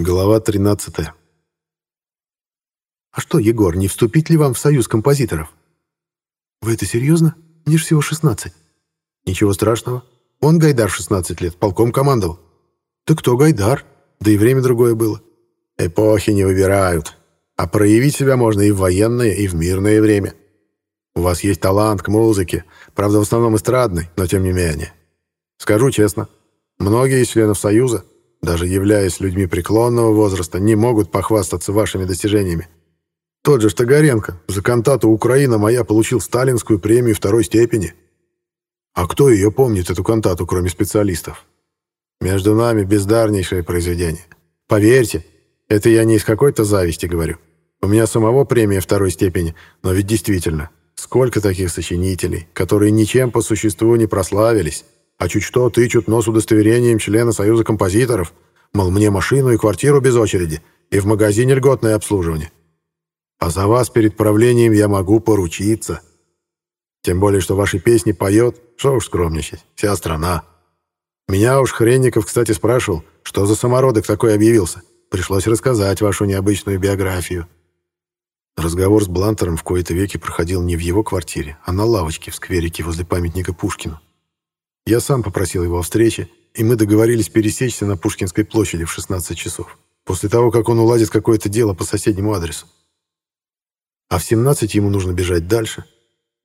Глава 13. «А что, Егор, не вступить ли вам в союз композиторов?» «Вы это серьезно? Мне ж всего 16». «Ничего страшного. Он Гайдар 16 лет, полком командовал». «Да кто Гайдар? Да и время другое было». «Эпохи не выбирают. А проявить себя можно и в военное, и в мирное время. У вас есть талант к музыке, правда, в основном эстрадный, но тем не менее. Скажу честно, многие из членов Союза даже являясь людьми преклонного возраста, не могут похвастаться вашими достижениями. Тот же Штагаренко за кантату «Украина моя» получил сталинскую премию второй степени. А кто ее помнит, эту кантату, кроме специалистов? Между нами бездарнейшее произведение. Поверьте, это я не из какой-то зависти говорю. У меня самого премия второй степени, но ведь действительно, сколько таких сочинителей, которые ничем по существу не прославились, а чуть что тычут нос удостоверением члена Союза композиторов, мол, мне машину и квартиру без очереди, и в магазине льготное обслуживание. А за вас перед правлением я могу поручиться. Тем более, что ваши песни поет, что уж скромничать, вся страна. Меня уж Хренников, кстати, спрашивал, что за самородок такой объявился. Пришлось рассказать вашу необычную биографию. Разговор с Блантером в кои-то веки проходил не в его квартире, а на лавочке в скверике возле памятника Пушкину. Я сам попросил его о встрече, и мы договорились пересечься на Пушкинской площади в 16 часов, после того, как он уладит какое-то дело по соседнему адресу. А в 17 ему нужно бежать дальше.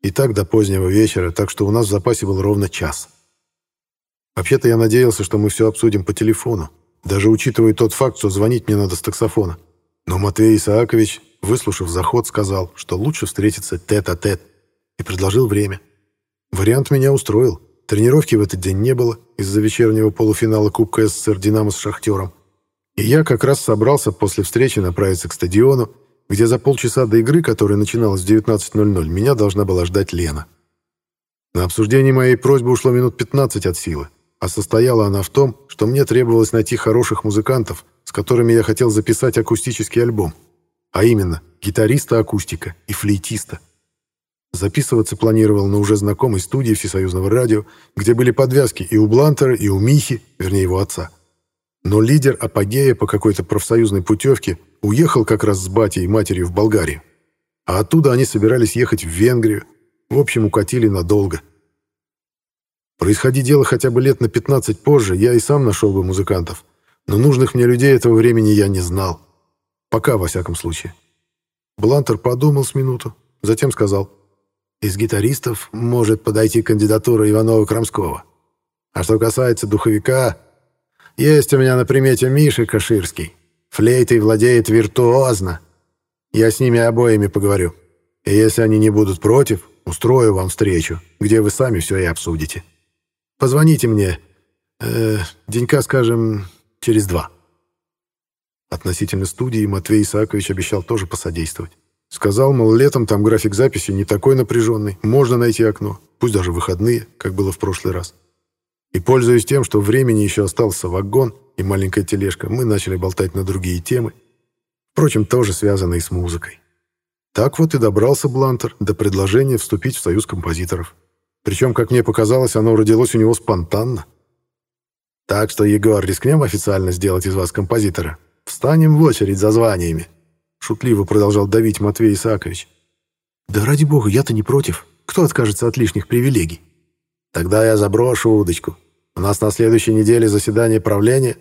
И так до позднего вечера, так что у нас в запасе был ровно час. Вообще-то я надеялся, что мы все обсудим по телефону, даже учитывая тот факт, что звонить мне надо с таксофона. Но Матвей Исаакович, выслушав заход, сказал, что лучше встретиться тет-а-тет, -тет, и предложил время. Вариант меня устроил. Тренировки в этот день не было из-за вечернего полуфинала Кубка СССР «Динамо» с «Шахтером». И я как раз собрался после встречи направиться к стадиону, где за полчаса до игры, которая начиналась в 19.00, меня должна была ждать Лена. На обсуждение моей просьбы ушло минут 15 от силы, а состояла она в том, что мне требовалось найти хороших музыкантов, с которыми я хотел записать акустический альбом, а именно гитариста-акустика и флейтиста – Записываться планировал на уже знакомой студии Всесоюзного радио, где были подвязки и у Блантера, и у Михи, вернее его отца. Но лидер апогея по какой-то профсоюзной путевке уехал как раз с батей и матерью в Болгарию. А оттуда они собирались ехать в Венгрию. В общем, укатили надолго. Происходи дело хотя бы лет на 15 позже, я и сам нашел бы музыкантов. Но нужных мне людей этого времени я не знал. Пока, во всяком случае. Блантер подумал с минуту, затем сказал — из гитаристов может подойти кандидатура Иванова-Крамского. А что касается духовика, есть у меня на примете Миша Каширский. Флейтой владеет виртуозно. Я с ними обоими поговорю. И если они не будут против, устрою вам встречу, где вы сами все и обсудите. Позвоните мне, э, денька, скажем, через два». Относительно студии Матвей Исаакович обещал тоже посодействовать. Сказал, мол, летом там график записи не такой напряженный, можно найти окно, пусть даже выходные, как было в прошлый раз. И, пользуясь тем, что времени еще остался вагон и маленькая тележка, мы начали болтать на другие темы, впрочем, тоже связанные с музыкой. Так вот и добрался Блантер до предложения вступить в союз композиторов. Причем, как мне показалось, оно родилось у него спонтанно. Так что, Егор, рискнем официально сделать из вас композитора. Встанем в очередь за званиями. Шутливо продолжал давить Матвей Исаакович. «Да ради бога, я-то не против. Кто откажется от лишних привилегий?» «Тогда я заброшу удочку. У нас на следующей неделе заседание правления.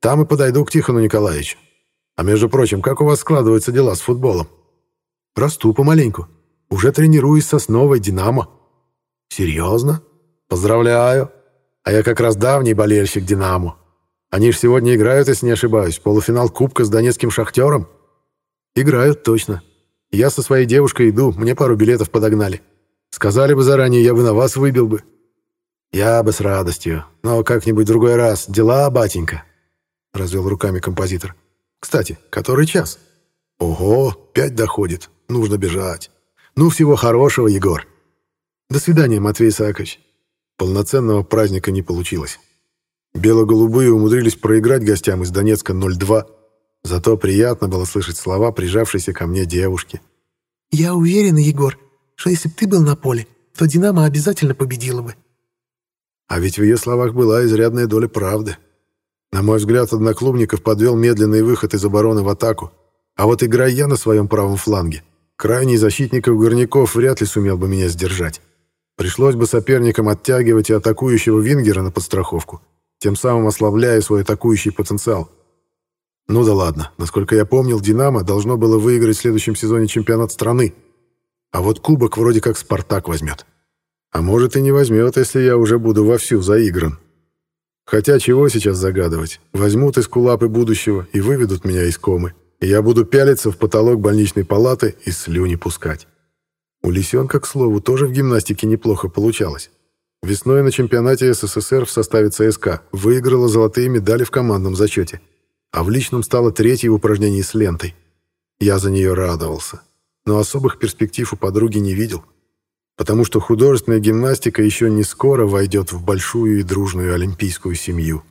Там и подойду к Тихону Николаевичу. А между прочим, как у вас складываются дела с футболом?» «Расту помаленьку. Уже тренируюсь со Сосновой «Динамо». «Серьезно? Поздравляю. А я как раз давний болельщик «Динамо». Они же сегодня играют, если не ошибаюсь, полуфинал Кубка с донецким «Шахтером». «Играют, точно. Я со своей девушкой иду, мне пару билетов подогнали. Сказали бы заранее, я бы на вас выбил бы». «Я бы с радостью. Но как-нибудь другой раз. Дела, батенька», — развел руками композитор. «Кстати, который час?» «Ого, пять доходит. Нужно бежать. Ну, всего хорошего, Егор». «До свидания, Матвей Исаакович». Полноценного праздника не получилось. Бело-голубые умудрились проиграть гостям из Донецка 0-2, Зато приятно было слышать слова прижавшейся ко мне девушки. «Я уверена, Егор, что если бы ты был на поле, то «Динамо» обязательно победила бы». А ведь в ее словах была изрядная доля правды. На мой взгляд, одноклубников подвел медленный выход из обороны в атаку. А вот играя я на своем правом фланге, крайний защитников горняков вряд ли сумел бы меня сдержать. Пришлось бы соперникам оттягивать и атакующего Вингера на подстраховку, тем самым ослабляя свой атакующий потенциал. Ну да ладно, насколько я помнил, «Динамо» должно было выиграть в следующем сезоне чемпионат страны. А вот кубок вроде как «Спартак» возьмет. А может и не возьмет, если я уже буду вовсю заигран. Хотя чего сейчас загадывать? Возьмут из кулапы будущего и выведут меня из комы. И я буду пялиться в потолок больничной палаты и слюни пускать. У лисенка, к слову, тоже в гимнастике неплохо получалось. Весной на чемпионате СССР в составе ЦСКА выиграла золотые медали в командном зачете, а в личном стала третьей в упражнении с лентой. Я за нее радовался, но особых перспектив у подруги не видел потому что художественная гимнастика еще не скоро войдет в большую и дружную олимпийскую семью.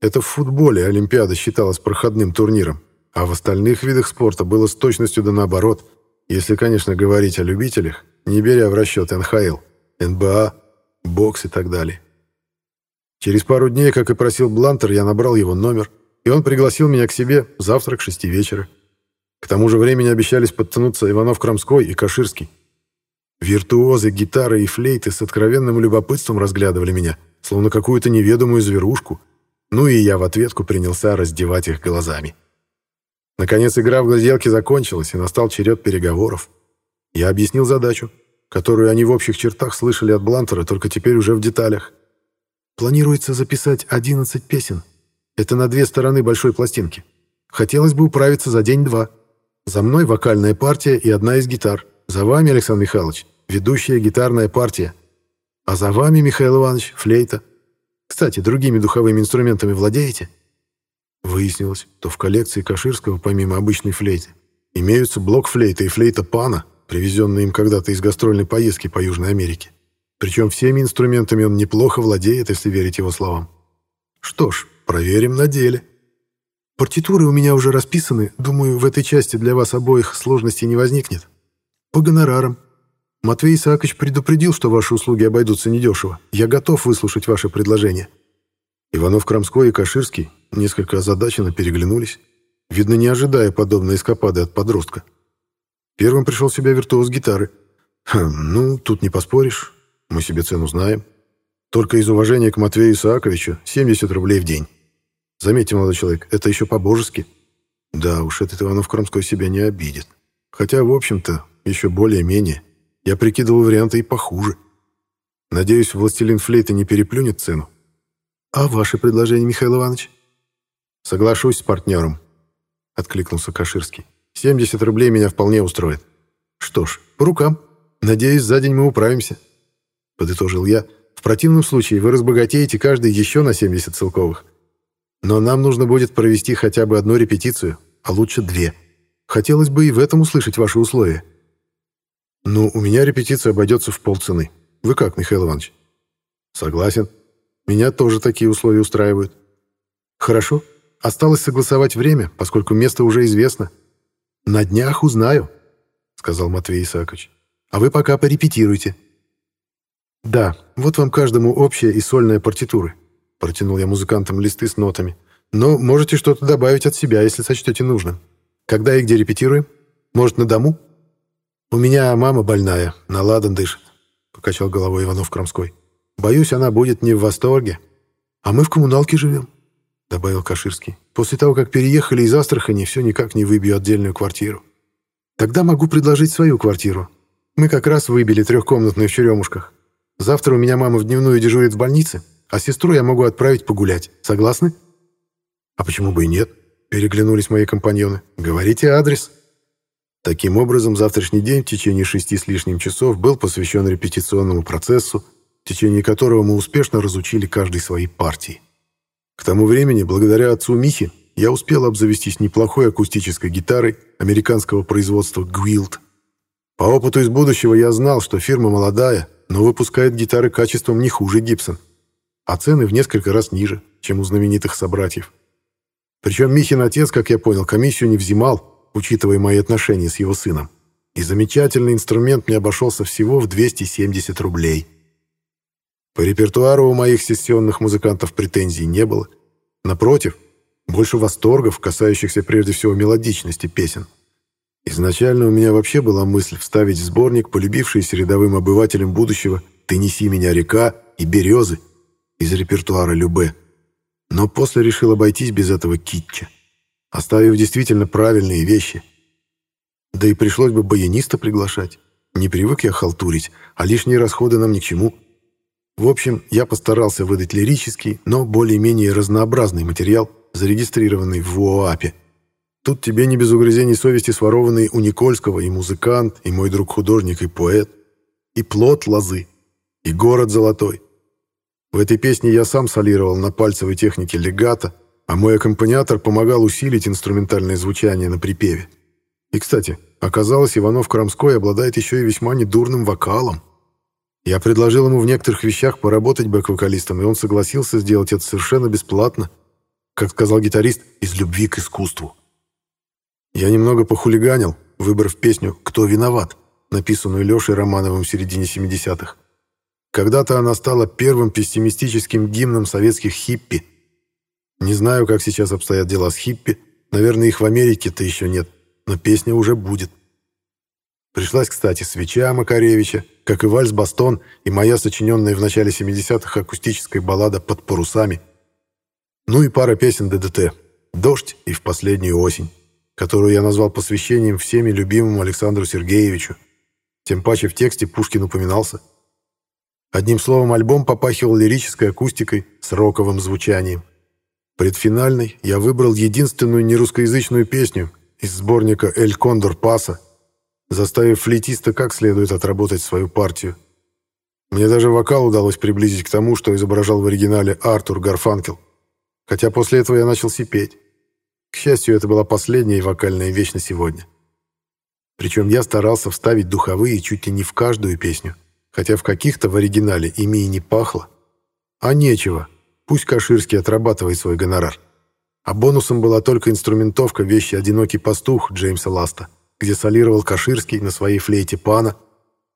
Это в футболе Олимпиада считалась проходным турниром, а в остальных видах спорта было с точностью да наоборот, если, конечно, говорить о любителях, не беря в расчет НХЛ, НБА, бокс и так далее. Через пару дней, как и просил Блантер, я набрал его номер, и он пригласил меня к себе завтра к шести вечера. К тому же времени обещались подтянуться Иванов-Крамской и Каширский. Виртуозы гитары и флейты с откровенным любопытством разглядывали меня, словно какую-то неведомую зверушку. Ну и я в ответку принялся раздевать их глазами. Наконец игра в гляделки закончилась, и настал черед переговоров. Я объяснил задачу, которую они в общих чертах слышали от Блантера, только теперь уже в деталях. Планируется записать 11 песен. Это на две стороны большой пластинки. Хотелось бы управиться за день-два. За мной вокальная партия и одна из гитар. За вами, Александр Михайлович, ведущая гитарная партия. А за вами, Михаил Иванович, флейта. Кстати, другими духовыми инструментами владеете? Выяснилось, что в коллекции Каширского, помимо обычной флейты, имеются блок-флейта и флейта пана, привезенные им когда-то из гастрольной поездки по Южной Америке. Причем всеми инструментами он неплохо владеет, если верить его словам. Что ж, проверим на деле. Партитуры у меня уже расписаны. Думаю, в этой части для вас обоих сложностей не возникнет. По гонорарам. Матвей Исаакович предупредил, что ваши услуги обойдутся недешево. Я готов выслушать ваше предложение». Иванов-Крамской и Каширский несколько озадаченно переглянулись, видно, не ожидая подобной эскапады от подростка. Первым пришел в себя виртуоз гитары. «Хм, «Ну, тут не поспоришь. Мы себе цену знаем. Только из уважения к Матвею Исааковичу 70 рублей в день. Заметьте, молодой человек, это еще по-божески. Да уж, этот Иванов-Крамской себя не обидит. Хотя, в общем-то, еще более-менее. Я прикидывал варианты и похуже. Надеюсь, властелин флейты не переплюнет цену. А ваше предложение, Михаил Иванович? Соглашусь с партнером, откликнулся Каширский. 70 рублей меня вполне устроит. Что ж, по рукам. Надеюсь, за день мы управимся. Подытожил я. В противном случае вы разбогатеете каждый еще на 70 целковых. Но нам нужно будет провести хотя бы одну репетицию, а лучше две. Хотелось бы и в этом услышать ваши условия. «Ну, у меня репетиция обойдется в полцены. Вы как, Михаил Иванович?» «Согласен. Меня тоже такие условия устраивают». «Хорошо. Осталось согласовать время, поскольку место уже известно. На днях узнаю», — сказал Матвей Исаакович. «А вы пока порепетируйте». «Да, вот вам каждому общая и сольная партитуры», — протянул я музыкантам листы с нотами. «Но можете что-то добавить от себя, если сочтете нужным. Когда и где репетируем? Может, на дому?» «У меня мама больная, на ладан дышит», — покачал головой Иванов-Крамской. «Боюсь, она будет не в восторге. А мы в коммуналке живем», — добавил Каширский. «После того, как переехали из Астрахани, все никак не выбью отдельную квартиру. Тогда могу предложить свою квартиру. Мы как раз выбили трехкомнатную в Черемушках. Завтра у меня мама в дневную дежурит в больнице, а сестру я могу отправить погулять. Согласны?» «А почему бы и нет?» — переглянулись мои компаньоны. «Говорите адрес». Таким образом, завтрашний день в течение шести с лишним часов был посвящен репетиционному процессу, в течение которого мы успешно разучили каждой своей партии. К тому времени, благодаря отцу Михе, я успел обзавестись неплохой акустической гитарой американского производства Гвилд. По опыту из будущего я знал, что фирма молодая, но выпускает гитары качеством не хуже Гибсон, а цены в несколько раз ниже, чем у знаменитых собратьев. Причем Михин отец, как я понял, комиссию не взимал, учитывая мои отношения с его сыном. И замечательный инструмент мне обошелся всего в 270 рублей. По репертуару у моих сессионных музыкантов претензий не было, Напротив, больше восторгов, касающихся прежде всего мелодичности песен. Изначально у меня вообще была мысль вставить в сборник полюбившиеся рядовым обывателям будущего «Ты неси меня, река» и «Березы» из репертуара Любе. Но после решил обойтись без этого китча, оставив действительно правильные вещи. Да и пришлось бы баяниста приглашать. Не привык я халтурить, а лишние расходы нам ни к чему. В общем, я постарался выдать лирический, но более-менее разнообразный материал, зарегистрированный в УОАПе. Тут тебе не без угрызений совести сворованный у Никольского и музыкант, и мой друг-художник, и поэт, и плод лозы, и город золотой. В этой песне я сам солировал на пальцевой технике легато, а мой аккомпаниатор помогал усилить инструментальное звучание на припеве. И, кстати, оказалось, Иванов Крамской обладает еще и весьма недурным вокалом. Я предложил ему в некоторых вещах поработать бэк-вокалистом, и он согласился сделать это совершенно бесплатно, как сказал гитарист, из любви к искусству. Я немного похулиганил, выбрав песню «Кто виноват», написанную Лешей Романовым в середине 70-х. Когда-то она стала первым пессимистическим гимном советских хиппи. Не знаю, как сейчас обстоят дела с хиппи, наверное, их в Америке-то еще нет, но песня уже будет. Пришлась, кстати, свеча Макаревича, как и вальс «Бастон» и моя сочиненная в начале 70-х акустическая баллада «Под парусами». Ну и пара песен ДДТ «Дождь» и «В последнюю осень», которую я назвал посвящением всеми любимому Александру Сергеевичу. Тем паче в тексте Пушкин упоминался. Одним словом, альбом попахивал лирической акустикой с роковым звучанием. Предфинальной я выбрал единственную нерусскоязычную песню из сборника «Эль Кондор Паса», заставив флейтиста как следует отработать свою партию. Мне даже вокал удалось приблизить к тому, что изображал в оригинале Артур Гарфанкел. Хотя после этого я начал сипеть. К счастью, это была последняя вокальная вещь на сегодня. Причем я старался вставить духовые чуть ли не в каждую песню, хотя в каких-то в оригинале ими и не пахло. А нечего, пусть Каширский отрабатывает свой гонорар. А бонусом была только инструментовка вещи «Одинокий пастух» Джеймса Ласта где солировал Каширский на своей флейте пана,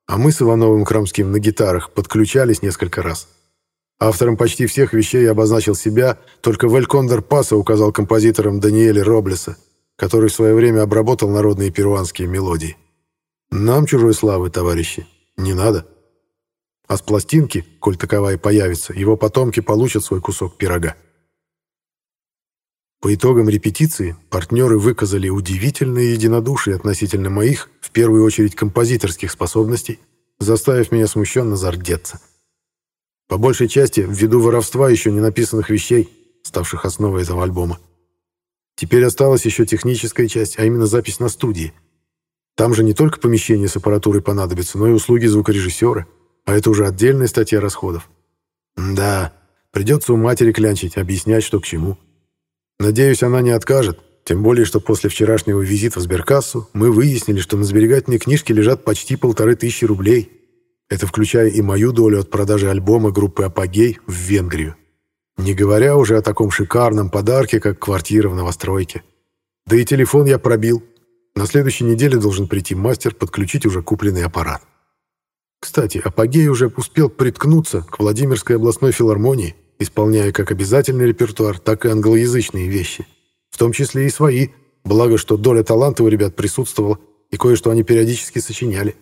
а мы с Ивановым Крамским на гитарах подключались несколько раз. Автором почти всех вещей обозначил себя, только в Эль Паса указал композитором Даниэля Роблеса, который в свое время обработал народные перуанские мелодии. Нам чужой славы, товарищи, не надо. А с пластинки, коль таковая появится, его потомки получат свой кусок пирога. По итогам репетиции партнеры выказали удивительное единодушие относительно моих, в первую очередь, композиторских способностей, заставив меня смущенно зардеться. По большей части, ввиду воровства еще не написанных вещей, ставших основой этого альбома. Теперь осталась еще техническая часть, а именно запись на студии. Там же не только помещение с аппаратурой понадобится, но и услуги звукорежиссера, а это уже отдельная статья расходов. Да, придется у матери клянчить, объяснять, что к чему. Надеюсь, она не откажет, тем более, что после вчерашнего визита в сберкассу мы выяснили, что на сберегательной книжке лежат почти полторы тысячи рублей. Это включая и мою долю от продажи альбома группы «Апогей» в Венгрию. Не говоря уже о таком шикарном подарке, как квартира в новостройке. Да и телефон я пробил. На следующей неделе должен прийти мастер подключить уже купленный аппарат. Кстати, «Апогей» уже успел приткнуться к Владимирской областной филармонии, исполняя как обязательный репертуар, так и англоязычные вещи, в том числе и свои, благо что доля таланта у ребят присутствовала, и кое-что они периодически сочиняли.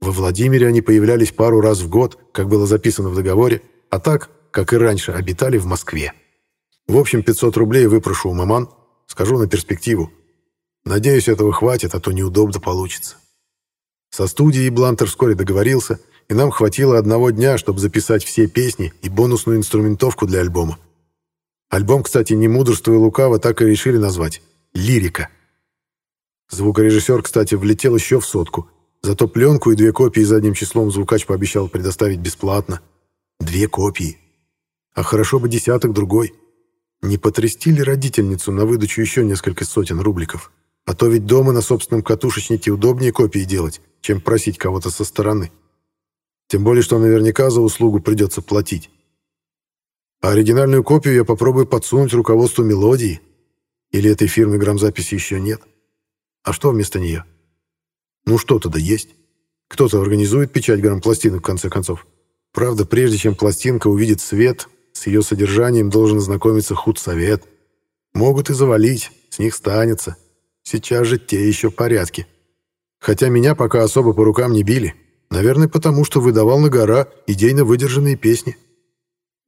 Во Владимире они появлялись пару раз в год, как было записано в договоре, а так, как и раньше, обитали в Москве. В общем, 500 рублей выпрошу у маман, скажу на перспективу. Надеюсь, этого хватит, а то неудобно получится. Со студией Блантер вскоре договорился — и нам хватило одного дня, чтобы записать все песни и бонусную инструментовку для альбома. Альбом, кстати, не мудрствуя лукаво, так и решили назвать «Лирика». Звукорежиссер, кстати, влетел еще в сотку, зато пленку и две копии задним числом звукач пообещал предоставить бесплатно. Две копии. А хорошо бы десяток другой. Не потрясти ли родительницу на выдачу еще несколько сотен рубликов? А то ведь дома на собственном катушечнике удобнее копии делать, чем просить кого-то со стороны. Тем более, что наверняка за услугу придется платить. А оригинальную копию я попробую подсунуть руководству мелодии. Или этой фирмы грамзаписи еще нет. А что вместо нее? Ну что-то да есть. Кто-то организует печать грампластинок в конце концов. Правда, прежде чем пластинка увидит свет, с ее содержанием должен знакомиться худсовет. Могут и завалить, с них станется. Сейчас же те еще порядки. Хотя меня пока особо по рукам не били. Наверное, потому что выдавал на гора идейно выдержанные песни.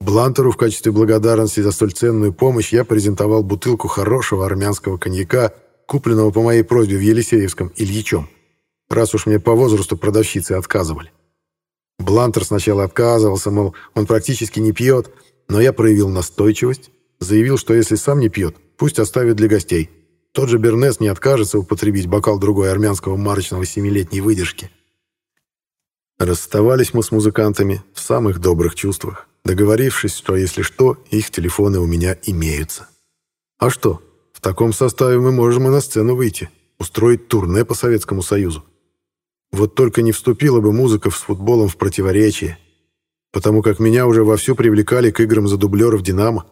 Блантеру в качестве благодарности за столь ценную помощь я презентовал бутылку хорошего армянского коньяка, купленного по моей просьбе в Елисеевском Ильичом, раз уж мне по возрасту продавщицы отказывали. Блантер сначала отказывался, мол, он практически не пьет, но я проявил настойчивость, заявил, что если сам не пьет, пусть оставит для гостей. Тот же Бернес не откажется употребить бокал другой армянского марочного семилетней выдержки. Расставались мы с музыкантами в самых добрых чувствах, договорившись, что, если что, их телефоны у меня имеются. А что, в таком составе мы можем и на сцену выйти, устроить турне по Советскому Союзу. Вот только не вступила бы музыка с футболом в противоречие, потому как меня уже вовсю привлекали к играм за дублеров «Динамо».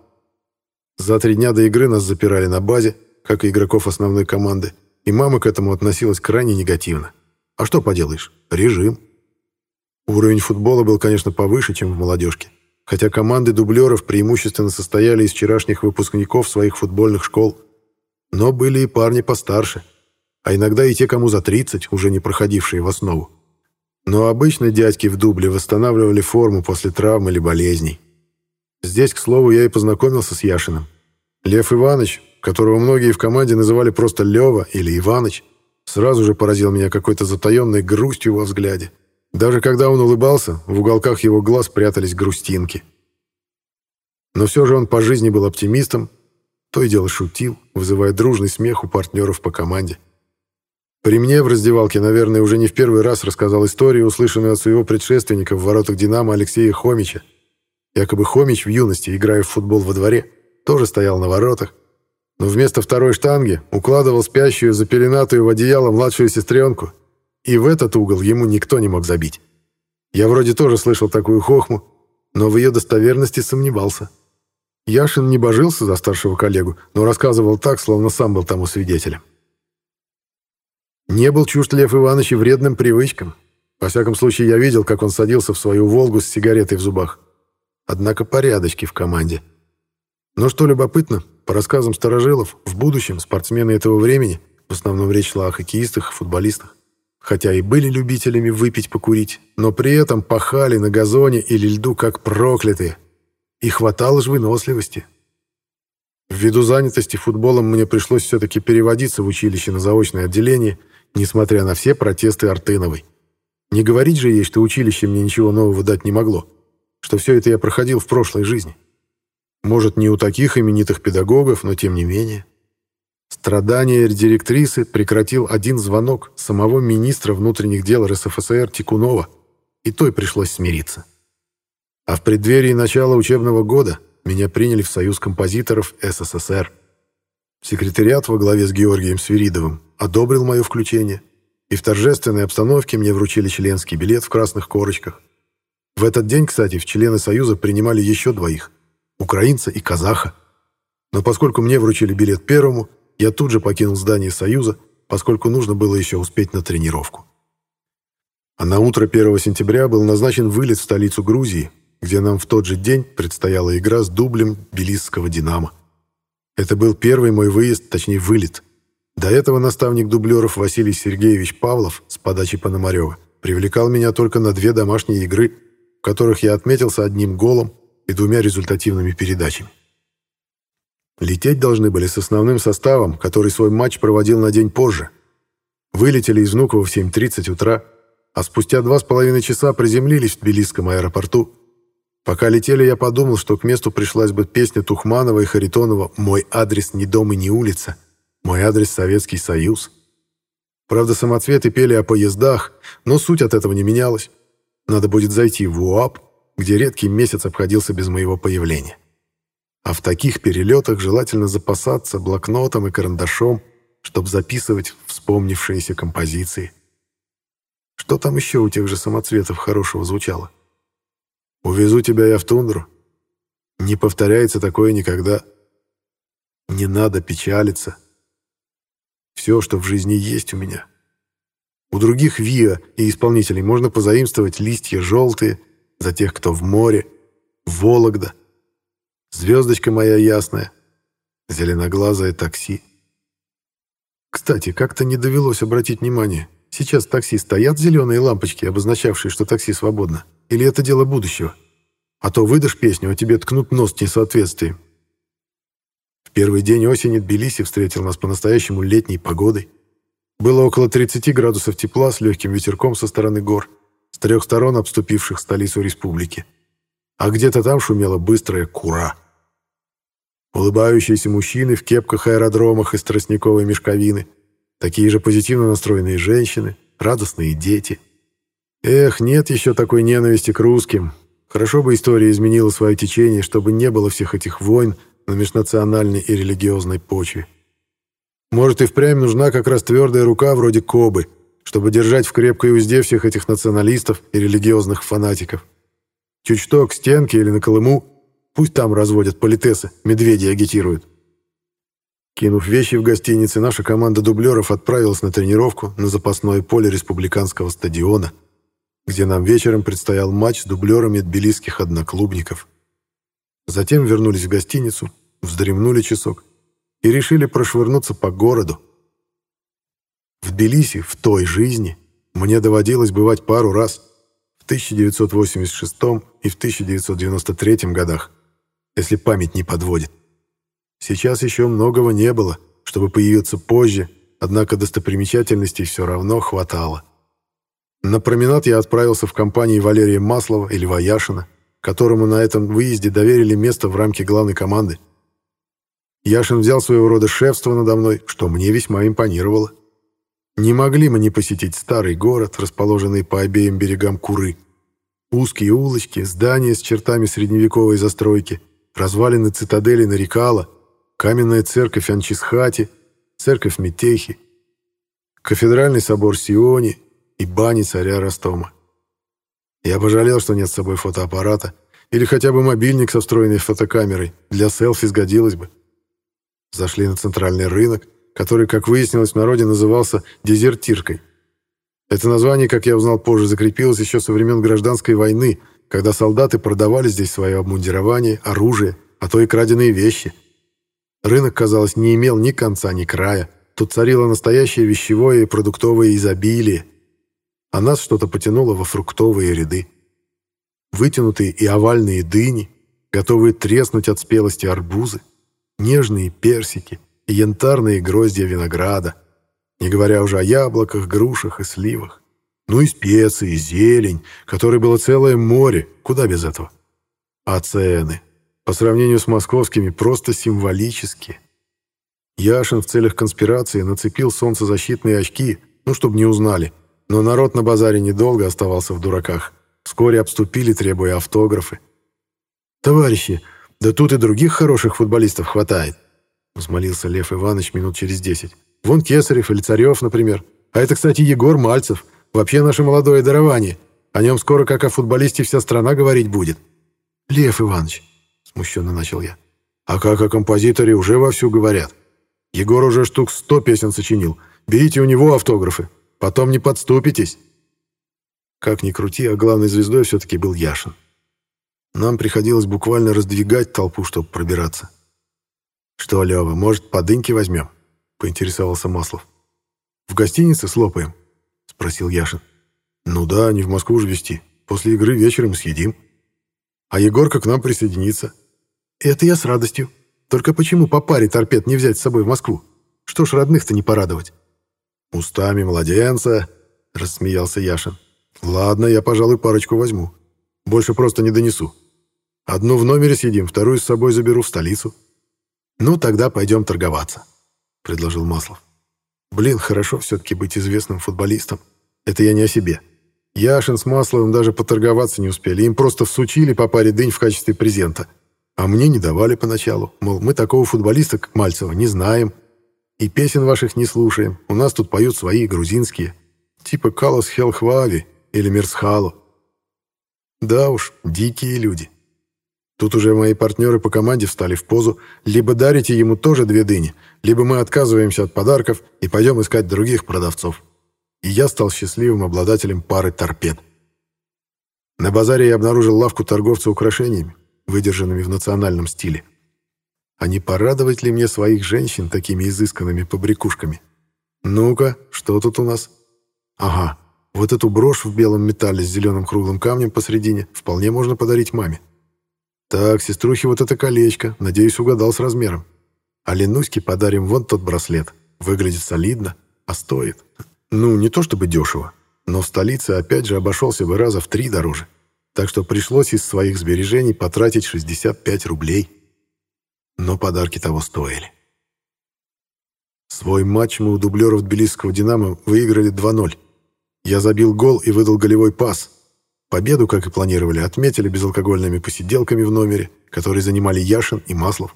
За три дня до игры нас запирали на базе, как и игроков основной команды, и мама к этому относилась крайне негативно. А что поделаешь? Режим. Уровень футбола был, конечно, повыше, чем в молодежке, хотя команды дублеров преимущественно состояли из вчерашних выпускников своих футбольных школ. Но были и парни постарше, а иногда и те, кому за 30, уже не проходившие в основу. Но обычно дядьки в дубле восстанавливали форму после травм или болезней. Здесь, к слову, я и познакомился с Яшиным. Лев Иванович, которого многие в команде называли просто Лева или Иваныч, сразу же поразил меня какой-то затаенной грустью во взгляде. Даже когда он улыбался, в уголках его глаз прятались грустинки. Но все же он по жизни был оптимистом, то и дело шутил, вызывая дружный смех у партнеров по команде. При мне в раздевалке, наверное, уже не в первый раз рассказал историю, услышанную от своего предшественника в воротах «Динамо» Алексея Хомича. Якобы Хомич в юности, играя в футбол во дворе, тоже стоял на воротах, но вместо второй штанги укладывал спящую запеленатую в одеяло младшую сестренку – и в этот угол ему никто не мог забить. Я вроде тоже слышал такую хохму, но в ее достоверности сомневался. Яшин не божился за старшего коллегу, но рассказывал так, словно сам был тому свидетелем. Не был чужд Лев Иванович вредным привычкам. Во всяком случае, я видел, как он садился в свою «Волгу» с сигаретой в зубах. Однако порядочки в команде. Но что любопытно, по рассказам старожилов, в будущем спортсмены этого времени, в основном речь шла о хоккеистах и футболистах, хотя и были любителями выпить покурить, но при этом пахали на газоне или льду как проклятые. И хватало же выносливости. Ввиду занятости футболом мне пришлось все-таки переводиться в училище на заочное отделение, несмотря на все протесты Артыновой. Не говорить же ей, что училище мне ничего нового дать не могло, что все это я проходил в прошлой жизни. Может, не у таких именитых педагогов, но тем не менее. Страдания директрисы прекратил один звонок самого министра внутренних дел РСФСР Тикунова, и той пришлось смириться. А в преддверии начала учебного года меня приняли в Союз композиторов СССР. Секретариат во главе с Георгием Свиридовым одобрил мое включение, и в торжественной обстановке мне вручили членский билет в красных корочках. В этот день, кстати, в члены Союза принимали еще двоих – украинца и казаха. Но поскольку мне вручили билет первому, я тут же покинул здание Союза, поскольку нужно было еще успеть на тренировку. А на утро 1 сентября был назначен вылет в столицу Грузии, где нам в тот же день предстояла игра с дублем Белисского «Динамо». Это был первый мой выезд, точнее вылет. До этого наставник дублеров Василий Сергеевич Павлов с подачи Пономарева привлекал меня только на две домашние игры, в которых я отметился одним голом и двумя результативными передачами. Лететь должны были с основным составом, который свой матч проводил на день позже. Вылетели из Внуково в 7.30 утра, а спустя два с половиной часа приземлились в Тбилисском аэропорту. Пока летели, я подумал, что к месту пришлась бы песня Тухманова и Харитонова «Мой адрес не дом и не улица», «Мой адрес Советский Союз». Правда, самоцветы пели о поездах, но суть от этого не менялась. Надо будет зайти в УАП, где редкий месяц обходился без моего появления. А в таких перелетах желательно запасаться блокнотом и карандашом, чтобы записывать вспомнившиеся композиции. Что там еще у тех же самоцветов хорошего звучало? «Увезу тебя я в тундру». Не повторяется такое никогда. Не надо печалиться. Все, что в жизни есть у меня. У других ВИА и исполнителей можно позаимствовать листья желтые за тех, кто в море, Вологда — звездочка моя ясная, зеленоглазое такси. Кстати, как-то не довелось обратить внимание. Сейчас в такси стоят зеленые лампочки, обозначавшие, что такси свободно? Или это дело будущего? А то выдашь песню, а тебе ткнут нос несоответствием. В первый день осени Тбилиси встретил нас по-настоящему летней погодой. Было около 30 градусов тепла с легким ветерком со стороны гор, с трех сторон обступивших столицу республики. А где-то там шумела быстрая кура. Улыбающиеся мужчины в кепках аэродромах из тростниковой мешковины, такие же позитивно настроенные женщины, радостные дети. Эх, нет еще такой ненависти к русским. Хорошо бы история изменила свое течение, чтобы не было всех этих войн на межнациональной и религиозной почве. Может, и впрямь нужна как раз твердая рука вроде Кобы, чтобы держать в крепкой узде всех этих националистов и религиозных фанатиков. Чуть что к стенке или на Колыму, пусть там разводят политесы, медведи агитируют. Кинув вещи в гостинице, наша команда дублеров отправилась на тренировку на запасное поле республиканского стадиона, где нам вечером предстоял матч с дублерами тбилисских одноклубников. Затем вернулись в гостиницу, вздремнули часок и решили прошвырнуться по городу. В Тбилиси в той жизни мне доводилось бывать пару раз, в 1986 и в 1993 годах, если память не подводит. Сейчас еще многого не было, чтобы появиться позже, однако достопримечательностей все равно хватало. На променад я отправился в компании Валерия Маслова и Льва Яшина, которому на этом выезде доверили место в рамке главной команды. Яшин взял своего рода шефство надо мной, что мне весьма импонировало. Не могли мы не посетить старый город, расположенный по обеим берегам Куры. Узкие улочки, здания с чертами средневековой застройки, развалины цитадели Нарикала, каменная церковь Анчисхати, церковь Метехи, кафедральный собор Сиони и бани царя Ростома. Я пожалел, что нет с собой фотоаппарата, или хотя бы мобильник со встроенной фотокамерой, для селфи сгодилось бы. Зашли на центральный рынок, который, как выяснилось, в народе назывался «дезертиркой». Это название, как я узнал позже, закрепилось еще со времен гражданской войны, когда солдаты продавали здесь свое обмундирование, оружие, а то и краденые вещи. Рынок, казалось, не имел ни конца, ни края. Тут царило настоящее вещевое и продуктовое изобилие. А нас что-то потянуло во фруктовые ряды. Вытянутые и овальные дыни, готовые треснуть от спелости арбузы, нежные персики и янтарные гроздья винограда, не говоря уже о яблоках, грушах и сливах. Ну и специи, зелень, которой было целое море, куда без этого. А цены, по сравнению с московскими, просто символические. Яшин в целях конспирации нацепил солнцезащитные очки, ну, чтобы не узнали, но народ на базаре недолго оставался в дураках. Вскоре обступили, требуя автографы. «Товарищи, да тут и других хороших футболистов хватает», взмолился Лев Иванович минут через десять. «Вон Кесарев или Царев, например. А это, кстати, Егор Мальцев. Вообще наше молодое дарование. О нем скоро, как о футболисте, вся страна говорить будет». «Лев Иванович», смущенно начал я. «А как о композиторе уже вовсю говорят. Егор уже штук сто песен сочинил. Берите у него автографы. Потом не подступитесь». Как ни крути, а главной звездой все-таки был Яшин. Нам приходилось буквально раздвигать толпу, чтобы пробираться. «Что, Лёва, может, подынки возьмем?» — поинтересовался Маслов. «В гостинице слопаем?» — спросил Яшин. «Ну да, не в Москву же везти. После игры вечером съедим. А Егорка к нам присоединится». «Это я с радостью. Только почему по паре торпед не взять с собой в Москву? Что ж родных-то не порадовать?» «Устами младенца», — рассмеялся Яшин. «Ладно, я, пожалуй, парочку возьму. Больше просто не донесу. Одну в номере съедим, вторую с собой заберу в столицу». «Ну, тогда пойдем торговаться», — предложил Маслов. «Блин, хорошо все-таки быть известным футболистом. Это я не о себе. Яшин с Масловым даже поторговаться не успели. Им просто всучили по паре дынь в качестве презента. А мне не давали поначалу. Мол, мы такого футболиста, как Мальцева, не знаем. И песен ваших не слушаем. У нас тут поют свои грузинские. Типа Калос Хелхвави или Мерсхалу. Да уж, дикие люди. Тут уже мои партнеры по команде встали в позу. Либо дарите ему тоже две дыни, либо мы отказываемся от подарков и пойдем искать других продавцов. И я стал счастливым обладателем пары торпед. На базаре я обнаружил лавку торговца украшениями. выдержанными в национальном стиле. А не порадовать ли мне своих женщин такими изысканными побрякушками? Ну-ка, что тут у нас? Ага, вот эту брошь в белом металле с зеленым круглым камнем посредине вполне можно подарить маме. Так, сеструхе вот это колечко, надеюсь, угадал с размером. А Ленуське подарим вон тот браслет. Выглядит солидно, а стоит. Ну, не то чтобы дешево, но в столице опять же обошелся бы раза в три дороже. Так что пришлось из своих сбережений потратить 65 рублей. Но подарки того стоили. Свой матч мы у дублеров тбилисского «Динамо» выиграли 2-0. Я забил гол и выдал голевой пас. Победу, как и планировали, отметили безалкогольными посиделками в номере, которые занимали Яшин и Маслов.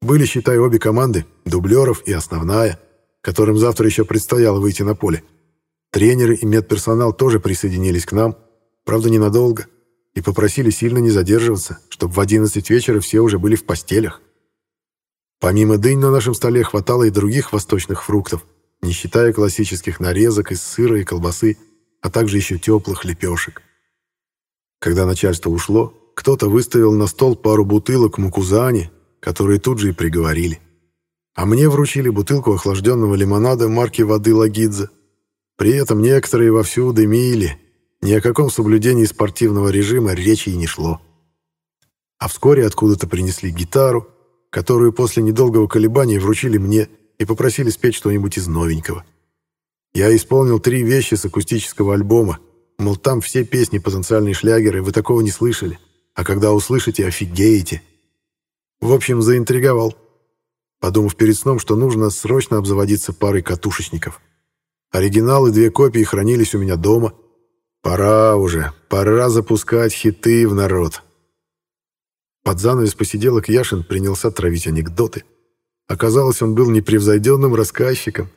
Были, считай, обе команды, дублеров и основная, которым завтра еще предстояло выйти на поле. Тренеры и медперсонал тоже присоединились к нам, правда, ненадолго, и попросили сильно не задерживаться, чтобы в 11 вечера все уже были в постелях. Помимо дынь на нашем столе хватало и других восточных фруктов, не считая классических нарезок из сыра и колбасы, а также еще теплых лепешек. Когда начальство ушло, кто-то выставил на стол пару бутылок мукузани, которые тут же и приговорили. А мне вручили бутылку охлажденного лимонада марки воды Лагидзе. При этом некоторые вовсю дымили. Ни о каком соблюдении спортивного режима речи и не шло. А вскоре откуда-то принесли гитару, которую после недолгого колебания вручили мне и попросили спеть что-нибудь из новенького. Я исполнил три вещи с акустического альбома, мол, там все песни потенциальные шлягеры, вы такого не слышали, а когда услышите, офигеете. В общем, заинтриговал, подумав перед сном, что нужно срочно обзаводиться парой катушечников. Оригиналы две копии хранились у меня дома. Пора уже, пора запускать хиты в народ. Под занавес посиделок Яшин принялся травить анекдоты. Оказалось, он был непревзойденным рассказчиком.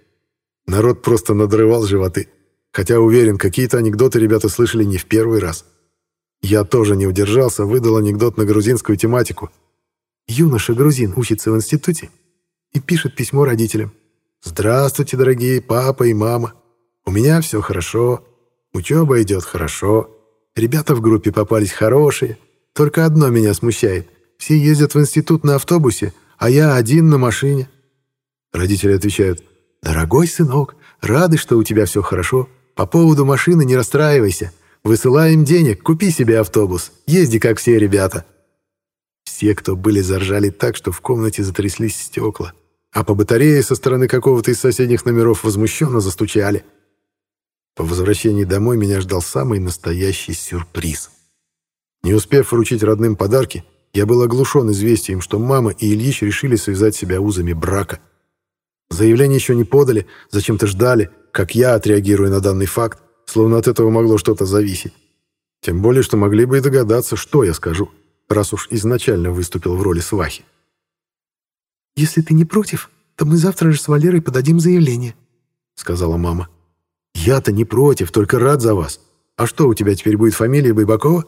Народ просто надрывал животы. Хотя, уверен, какие-то анекдоты ребята слышали не в первый раз. Я тоже не удержался, выдал анекдот на грузинскую тематику. Юноша-грузин учится в институте и пишет письмо родителям. «Здравствуйте, дорогие папа и мама. У меня все хорошо. Учеба идет хорошо. Ребята в группе попались хорошие. Только одно меня смущает. Все ездят в институт на автобусе, а я один на машине. Родители отвечают, «Дорогой сынок, рады, что у тебя все хорошо. По поводу машины не расстраивайся. Высылаем денег, купи себе автобус. Езди, как все ребята». Все, кто были, заржали так, что в комнате затряслись стекла. А по батарее со стороны какого-то из соседних номеров возмущенно застучали. По возвращении домой меня ждал самый настоящий сюрприз. Не успев вручить родным подарки, я был оглушен известием, что мама и Ильич решили связать себя узами брака. Заявление еще не подали, зачем-то ждали, как я отреагирую на данный факт, словно от этого могло что-то зависеть. Тем более, что могли бы и догадаться, что я скажу, раз уж изначально выступил в роли свахи. «Если ты не против, то мы завтра же с Валерой подадим заявление», — сказала мама. «Я-то не против, только рад за вас. А что, у тебя теперь будет фамилия Байбакова?»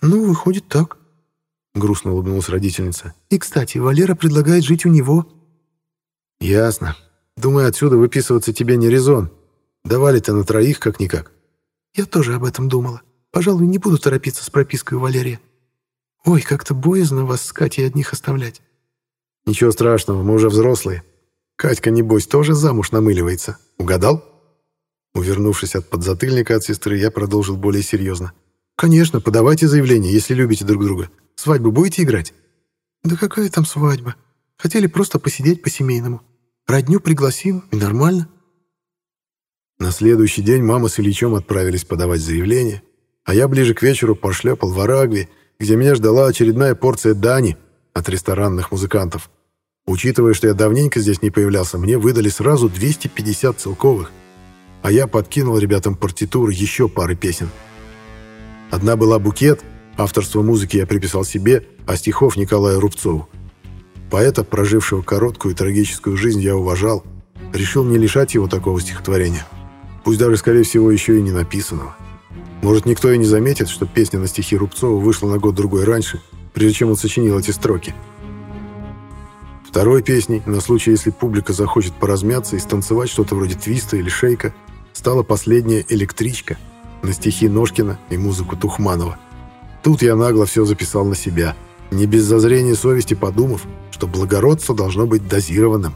«Ну, выходит так», — грустно улыбнулась родительница. «И, кстати, Валера предлагает жить у него». «Ясно. Думаю, отсюда выписываться тебе не резон. Давали-то на троих как-никак». «Я тоже об этом думала. Пожалуй, не буду торопиться с пропиской у Валерия. Ой, как-то боязно вас с Катей одних оставлять». «Ничего страшного, мы уже взрослые. Катька, небось, тоже замуж намыливается. Угадал?» Увернувшись от подзатыльника от сестры, я продолжил более серьезно. «Конечно, подавайте заявление, если любите друг друга. Свадьбу будете играть?» «Да какая там свадьба? Хотели просто посидеть по-семейному. Родню пригласим, и нормально». На следующий день мама с Ильичом отправились подавать заявление, а я ближе к вечеру пошлепал в Арагве, где меня ждала очередная порция дани от ресторанных музыкантов. Учитывая, что я давненько здесь не появлялся, мне выдали сразу 250 целковых, а я подкинул ребятам партитуры еще пары песен – Одна была «Букет», авторство музыки я приписал себе, а стихов Николаю Рубцову. Поэта, прожившего короткую и трагическую жизнь, я уважал. Решил не лишать его такого стихотворения. Пусть даже, скорее всего, еще и не написанного. Может, никто и не заметит, что песня на стихи Рубцова вышла на год-другой раньше, прежде чем он сочинил эти строки. Второй песней, на случай, если публика захочет поразмяться и станцевать что-то вроде твиста или шейка, стала последняя «Электричка», на стихи Ножкина и музыку Тухманова. Тут я нагло все записал на себя. Не без зазрения совести подумав, что благородство должно быть дозированным.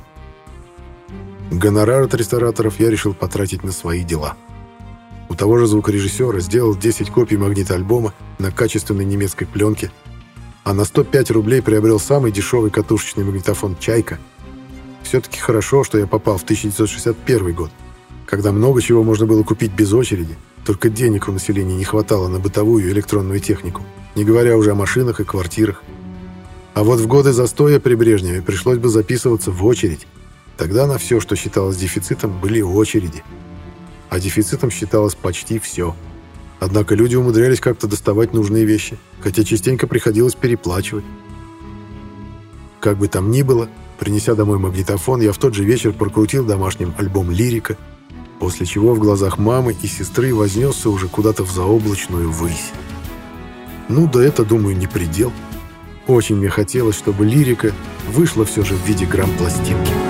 Гонорар от рестораторов я решил потратить на свои дела. У того же звукорежиссера сделал 10 копий магнитоальбома на качественной немецкой пленке, а на 105 рублей приобрел самый дешевый катушечный магнитофон «Чайка». Все-таки хорошо, что я попал в 1961 год, когда много чего можно было купить без очереди, только денег у населения не хватало на бытовую электронную технику, не говоря уже о машинах и квартирах. А вот в годы застоя при Брежневе пришлось бы записываться в очередь. Тогда на все, что считалось дефицитом, были очереди. А дефицитом считалось почти все. Однако люди умудрялись как-то доставать нужные вещи, хотя частенько приходилось переплачивать. Как бы там ни было, принеся домой магнитофон, я в тот же вечер прокрутил домашним альбом «Лирика», после чего в глазах мамы и сестры вознесся уже куда-то в заоблачную высь. Ну да это, думаю, не предел. Очень мне хотелось, чтобы лирика вышла все же в виде грамм-пластинки.